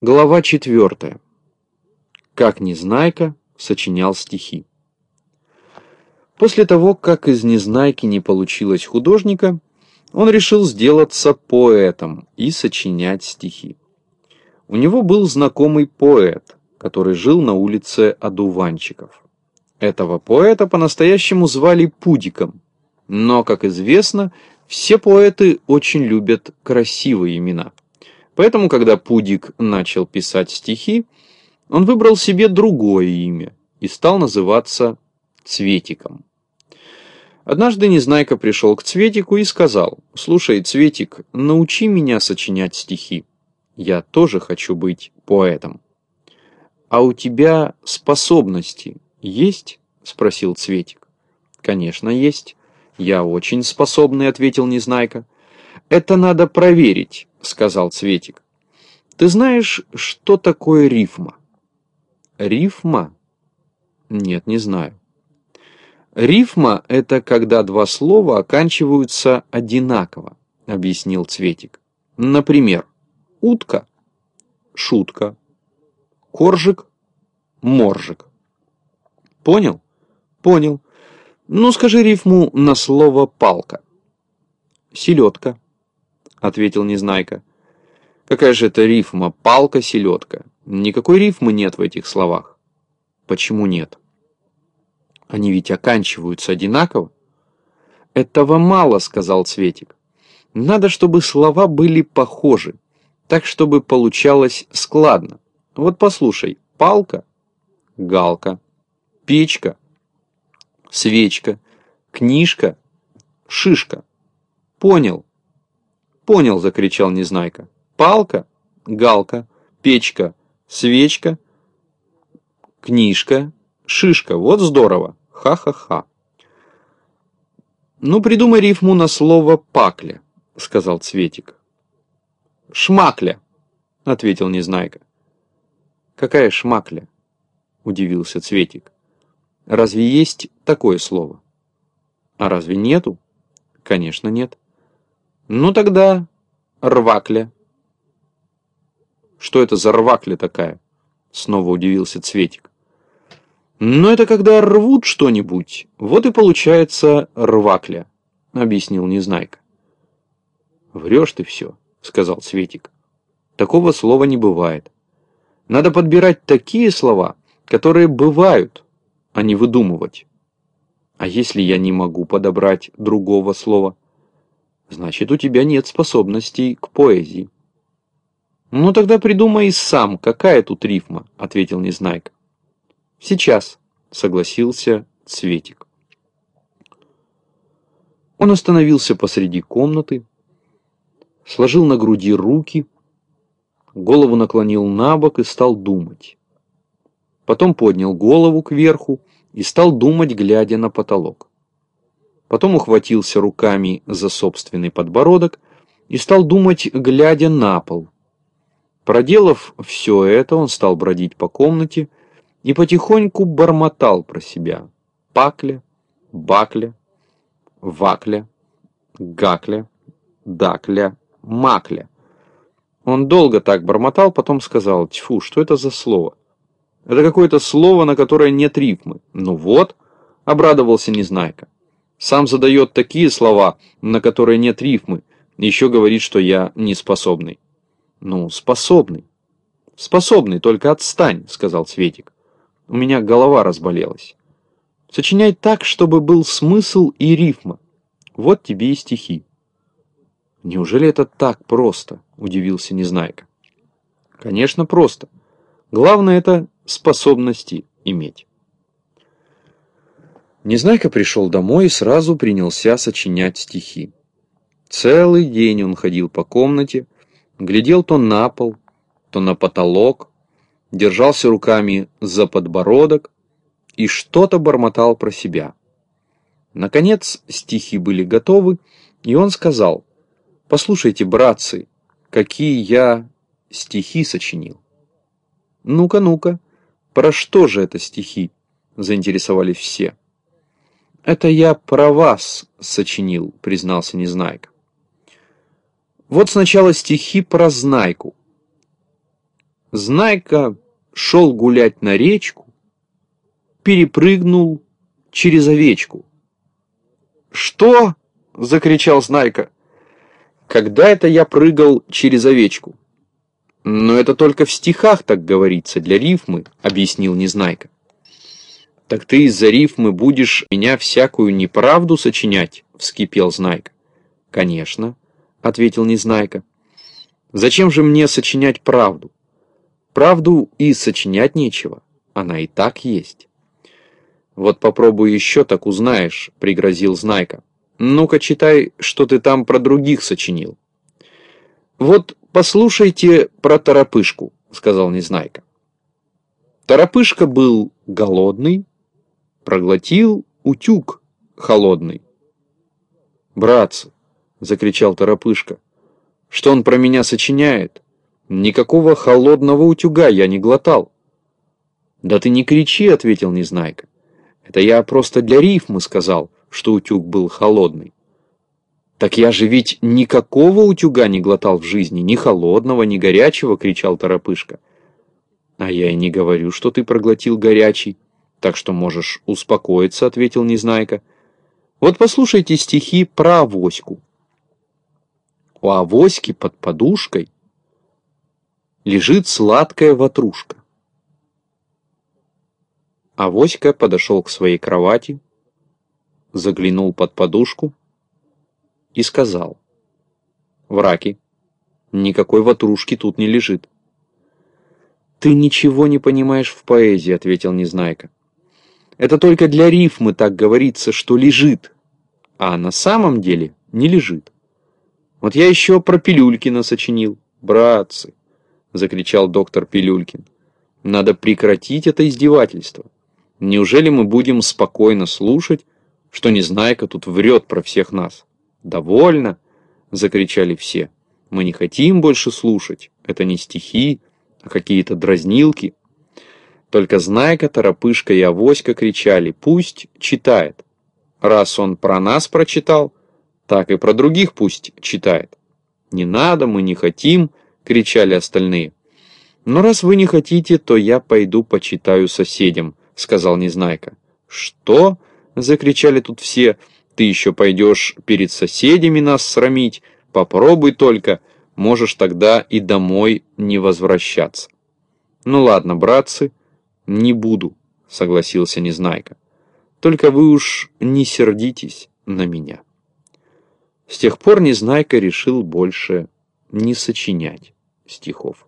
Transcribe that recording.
Глава четвертая. Как Незнайка сочинял стихи. После того, как из Незнайки не получилось художника, он решил сделаться поэтом и сочинять стихи. У него был знакомый поэт, который жил на улице Одуванчиков. Этого поэта по-настоящему звали Пудиком, но, как известно, все поэты очень любят красивые имена – Поэтому, когда Пудик начал писать стихи, он выбрал себе другое имя и стал называться Цветиком. Однажды Незнайка пришел к Цветику и сказал, «Слушай, Цветик, научи меня сочинять стихи. Я тоже хочу быть поэтом». «А у тебя способности есть?» – спросил Цветик. «Конечно, есть. Я очень способный», – ответил Незнайка. «Это надо проверить», — сказал Цветик. «Ты знаешь, что такое рифма?» «Рифма?» «Нет, не знаю». «Рифма — это когда два слова оканчиваются одинаково», — объяснил Цветик. «Например, утка — шутка, коржик — моржик». «Понял?» «Понял. Ну, скажи рифму на слово «палка». «Селедка». — ответил Незнайка. «Какая же это рифма? Палка-селедка. Никакой рифмы нет в этих словах». «Почему нет?» «Они ведь оканчиваются одинаково». «Этого мало», — сказал Цветик. «Надо, чтобы слова были похожи, так, чтобы получалось складно. Вот послушай, палка, галка, печка, свечка, книжка, шишка. Понял?» «Понял!» — закричал Незнайка. «Палка, галка, печка, свечка, книжка, шишка. Вот здорово! Ха-ха-ха!» «Ну, придумай рифму на слово «пакля», — сказал Цветик. «Шмакля», — ответил Незнайка. «Какая шмакля?» — удивился Цветик. «Разве есть такое слово?» «А разве нету?» «Конечно, нет». Ну тогда рвакля. Что это за рвакля такая? Снова удивился Цветик. Ну это когда рвут что-нибудь, вот и получается рвакля, объяснил Незнайка. Врешь ты все, сказал Цветик. Такого слова не бывает. Надо подбирать такие слова, которые бывают, а не выдумывать. А если я не могу подобрать другого слова? Значит, у тебя нет способностей к поэзии. Ну тогда придумай сам, какая тут рифма, ответил Незнайка. Сейчас, согласился Цветик. Он остановился посреди комнаты, сложил на груди руки, голову наклонил на бок и стал думать. Потом поднял голову кверху и стал думать, глядя на потолок потом ухватился руками за собственный подбородок и стал думать, глядя на пол. Проделав все это, он стал бродить по комнате и потихоньку бормотал про себя. Пакля, бакля, вакля, гакля, дакля, макля. Он долго так бормотал, потом сказал, тьфу, что это за слово? Это какое-то слово, на которое нет рифмы. Ну вот, обрадовался Незнайка. Сам задает такие слова, на которые нет рифмы, еще говорит, что я не способный. Ну, способный. Способный, только отстань, сказал Цветик. У меня голова разболелась. Сочиняй так, чтобы был смысл и рифма. Вот тебе и стихи. Неужели это так просто? Удивился Незнайка. Конечно, просто. Главное это способности иметь. Незнайка пришел домой и сразу принялся сочинять стихи. Целый день он ходил по комнате, глядел то на пол, то на потолок, держался руками за подбородок и что-то бормотал про себя. Наконец стихи были готовы, и он сказал, «Послушайте, братцы, какие я стихи сочинил». «Ну-ка, ну-ка, про что же это стихи?» – заинтересовались все. «Это я про вас сочинил», — признался Незнайка. «Вот сначала стихи про Знайку. Знайка шел гулять на речку, перепрыгнул через овечку. «Что?» — закричал Знайка. «Когда это я прыгал через овечку?» «Но это только в стихах так говорится, для рифмы», — объяснил Незнайка. «Так ты из-за рифмы будешь меня всякую неправду сочинять?» — вскипел Знайка. «Конечно», — ответил Незнайка. «Зачем же мне сочинять правду? Правду и сочинять нечего, она и так есть». «Вот попробуй еще так узнаешь», — пригрозил Знайка. «Ну-ка читай, что ты там про других сочинил». «Вот послушайте про Торопышку», — сказал Незнайка. Торопышка был голодный, проглотил утюг холодный. «Братцы!» — закричал Торопышка. «Что он про меня сочиняет? Никакого холодного утюга я не глотал». «Да ты не кричи», — ответил Незнайка. «Это я просто для рифмы сказал, что утюг был холодный». «Так я же ведь никакого утюга не глотал в жизни, ни холодного, ни горячего!» — кричал Торопышка. «А я и не говорю, что ты проглотил горячий», так что можешь успокоиться, ответил Незнайка. Вот послушайте стихи про авоську. У авоськи под подушкой лежит сладкая ватрушка. Авоська подошел к своей кровати, заглянул под подушку и сказал. Враки, никакой ватрушки тут не лежит. «Ты ничего не понимаешь в поэзии», — ответил Незнайка. Это только для рифмы так говорится, что лежит, а на самом деле не лежит. Вот я еще про Пилюлькина сочинил. Братцы, закричал доктор Пилюлькин. Надо прекратить это издевательство. Неужели мы будем спокойно слушать, что Незнайка тут врет про всех нас? Довольно, закричали все. Мы не хотим больше слушать. Это не стихи, а какие-то дразнилки. Только Знайка, Торопышка и Авоська кричали «Пусть читает». Раз он про нас прочитал, так и про других пусть читает. «Не надо, мы не хотим», — кричали остальные. «Но раз вы не хотите, то я пойду почитаю соседям», — сказал Незнайка. «Что?» — закричали тут все. «Ты еще пойдешь перед соседями нас срамить? Попробуй только, можешь тогда и домой не возвращаться». «Ну ладно, братцы», «Не буду», — согласился Незнайка. «Только вы уж не сердитесь на меня». С тех пор Незнайка решил больше не сочинять стихов.